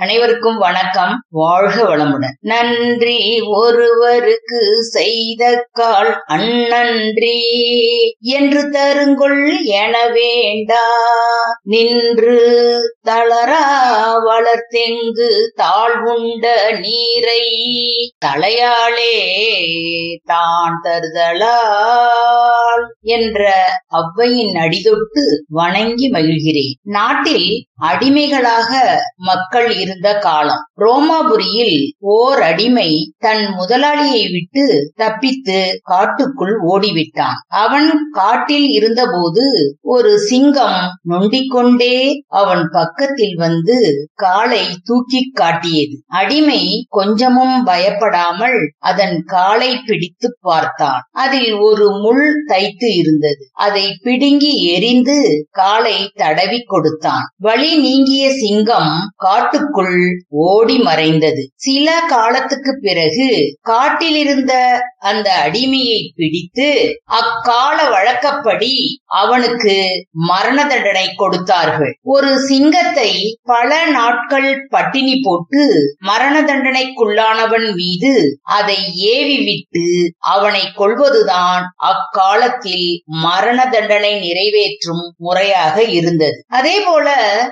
அனைவருக்கும் வணக்கம். வாழ்க வளமுடன். நன்றி ஒருவருக்கு செய்த கால் அந்நன்றி. என்று தருங்கொள் என வேண்டா. நின்று தளரா வளர்த்தெங்கு தாழ்வுண்ட நீரை. தலையாளே தான் தருதலால் என்ற அவ்வையின் அடிதொட்டு வணங்கி மகிழ்கிறேன். நாட்டில் அடிமைகளாக மக்கள் இருந்த காலம். ரோமாபுரியில் ஓர் அடிமை தன் முதலாளியை விட்டு தப்பித்து காட்டுக்குள் ஓடிவிட்டான். அவன் காட்டில் இருந்தபோது ஒரு சிங்கம் நொண்டிக்கொண்டே அவன் பக்கத்தில் வந்து காலை தூக்கி காட்டியது. அடிமை கொஞ்சமும் பயப்படாமல் அதன் காலை பிடித்து பார்த்தான். அதில் ஒரு முள் தைத்து இருந்தது. அதை பிடுங்கி எரிந்து காலை தடவி கொடுத்தான். வழி நீங்கிய சிங்கம் காட்டுக்குள் ஓடி மறைந்தது. சில காலத்துக்கு பிறகு காட்டிலிருந்த அந்த அடிமையை பிடித்து அக்கால வழக்கப்படி அவனுக்கு மரண தண்டனை கொடுத்தார்கள். ஒரு சிங்கத்தை பல நாட்கள் பட்டினி போட்டு மரண தண்டனைக்குள்ளானவன் மீது அதை ஏவி விட்டு அவனை கொள்வதுதான் அக்காலத்தில் மரண தண்டனை நிறைவேற்றும் முறையாக இருந்தது. அதே போல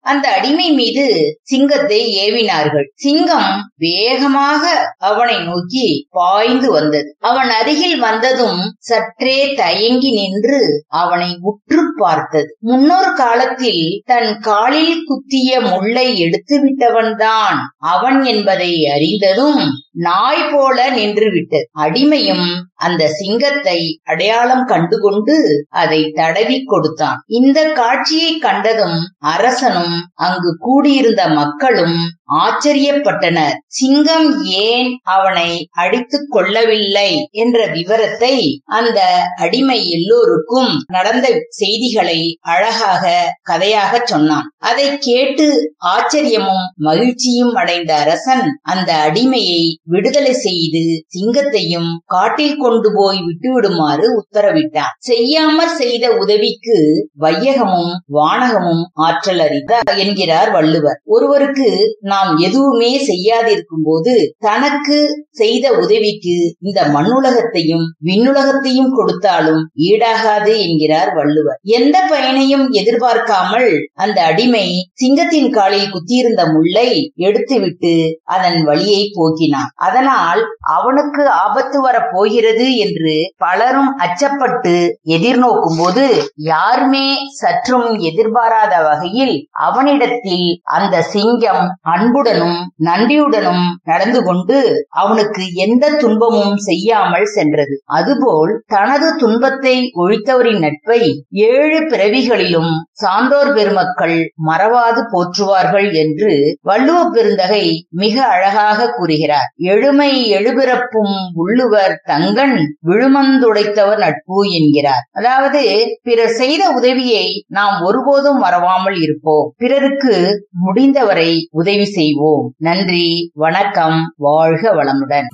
அந்த அடிமை மீது சிங்கத்தை ஏவினார்கள். சிங்கம் வேகமாக அவனை நோக்கி பாய்ந்து வந்தது. அவன் அருகில் வந்ததும் சற்றே தயங்கி நின்று அவனை உற்று பார்த்தது. முன்னொரு காலத்தில் தன் காலில் குத்திய முள்ளை எடுத்து விட்டவன்தான் அவன் என்பதை அறிந்ததும் நாய் போல நின்று விட்டது. அடிமையும் அந்த சிங்கத்தை அடையாளம் கண்டுகொண்டு அதை தடவி கொடுத்தான். இந்த காட்சியை கண்டதும் அரசனும் அங்கு கூடியிருந்த மக்களும் um, ஆச்சரியப்பட்டனர். சிங்கம் ஏன் அவனை அடித்துக் கொள்ளவில்லை என்ற விவரத்தை அந்த அடிமை எல்லோருக்கும் நடந்த செய்திகளை அழகாக கதையாக சொன்னான். அதை கேட்டு ஆச்சரியமும் மகிழ்ச்சியும் அடைந்த அரசன் அந்த அடிமையை விடுதலை செய்து சிங்கத்தையும் காட்டில் கொண்டு போய் விட்டுவிடுமாறு உத்தரவிட்டான். செய்யாமல் செய்த உதவிக்கு வையகமும் வானகமும் ஆற்றல் அறிந்தார் என்கிறார் வள்ளுவர். ஒருவருக்கு நாம் நாம் எதுவுமே செய்யாதிருக்கும் போது தனக்கு செய்த உதவிக்கு இந்த மண்ணுலகத்தையும் விண்ணுலகத்தையும் கொடுத்தாலும் ஈடாகாது என்கிறார் வள்ளுவர். எந்த பயனையும் எதிர்பார்க்காமல் அந்த அடிமை சிங்கத்தின் காலில் குத்தியிருந்த முல்லை எடுத்துவிட்டு அதன் வழியை போக்கினான். அதனால் அவனுக்கு ஆபத்து வரப் போகிறது என்று பலரும் அச்சப்பட்டு எதிர்நோக்கும் போது யாருமே சற்றும் எதிர்பாராத வகையில் அவனிடத்தில் அந்த சிங்கம் அன்புடனும் நன்றியுடனும் நடந்து கொண்டு அவனுக்கு எந்த துன்பமும் செய்யாமல் சென்றது. அதுபோல் தனது துன்பத்தை ஒழித்தவரின் நட்பை ஏழு பிறவிகளிலும் சான்றோர் பெருமக்கள் மறவாது போற்றுவார்கள் என்று வள்ளுவ பெருந்தகை மிக அழகாக கூறுகிறார். எழுமை எழுபிறப்பும் உள்ளுவர் தங்கன் விழுமந்துடைத்தவர் நட்பு என்கிறார். அதாவது பிறர் செய்த உதவியை நாம் ஒருபோதும் மறவாமல் இருப்போம். பிறருக்கு முடிந்தவரை உதவி செய்வோம். நன்றி. வணக்கம். வாழ்க வளமுடன்.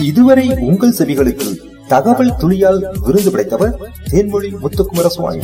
இதுவரை உங்கள் செவிகளுக்கு தகவல் துளியால் விருது படைத்தவர் தேன்மொழி முத்துக்குமரசுவாமி.